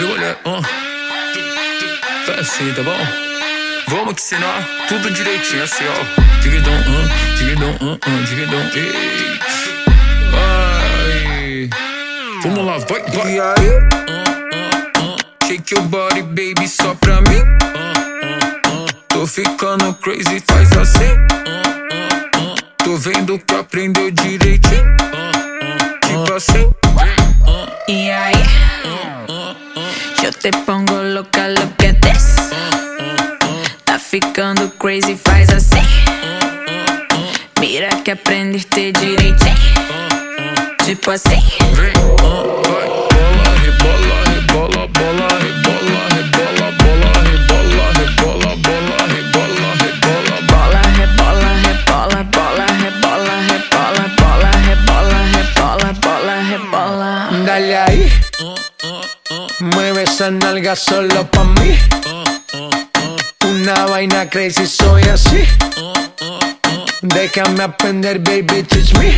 Eu olhei, uh. Faz assim, tá bom? Vamos que ensinar tudo direitinho, assim, ó. Digidão, um, digidão, um, um, digidão, ei. Vai. Vamos lá, vai, vai. E aí? Uh, uh, uh. Shake your body, baby, só pra mim. Uh, uh, uh. Tô ficando crazy, faz assim. Uh, uh, uh. Tô vendo que aprendeu direitinho. Uh, uh, tipo assim. Ahí yo te pongo loca, lo que des. Tá ficando crazy, faz assim. Mira que aprendiste direitinho. Tipo assim. Vem, rebola, rebola, Mueve esa nalga solo pa' mí. Una vaina crazy, soy así. Déjame aprender, baby, teach me.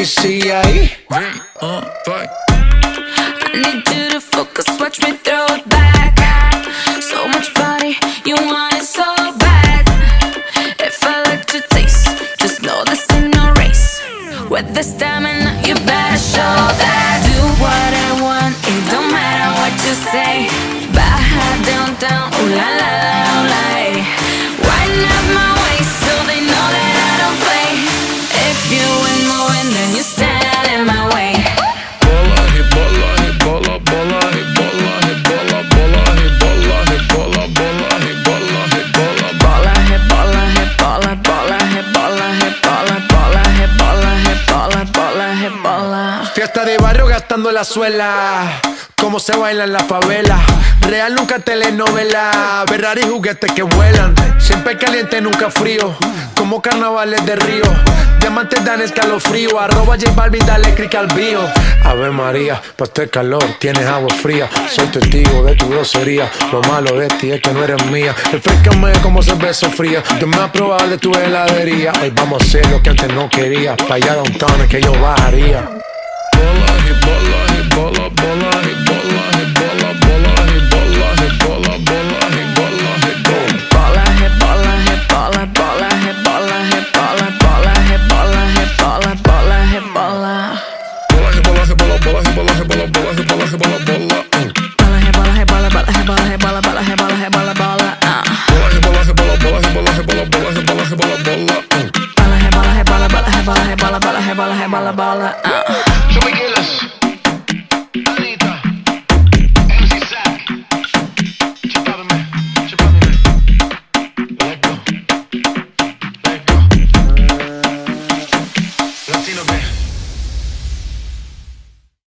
Y sigue ahí. I need you to focus, watch me throw it back. So much body, you want it so bad. If I let you taste, just know this ain't no race. With the stamina, you better show that. De barrio gastando la suela. Cómo se baila en la favela. Real nunca telenovela. Ferrari juguetes que vuelan. Siempre caliente, nunca frío. Como carnavales de río. Diamantes dan escalofrío. Arroba J Balvin, dale click al bio. Ave María, pa' este calor tienes agua fría. Soy testigo de tu grosería. Lo malo de ti es que no eres mía. Refrescame como cerveza fría. Yo me voy a de tu heladería. Hoy vamos a hacer lo que antes no quería. Pa' allá downtown es que yo bajaría. Bola, rebola, rebola, bola, bala, bala. Uh.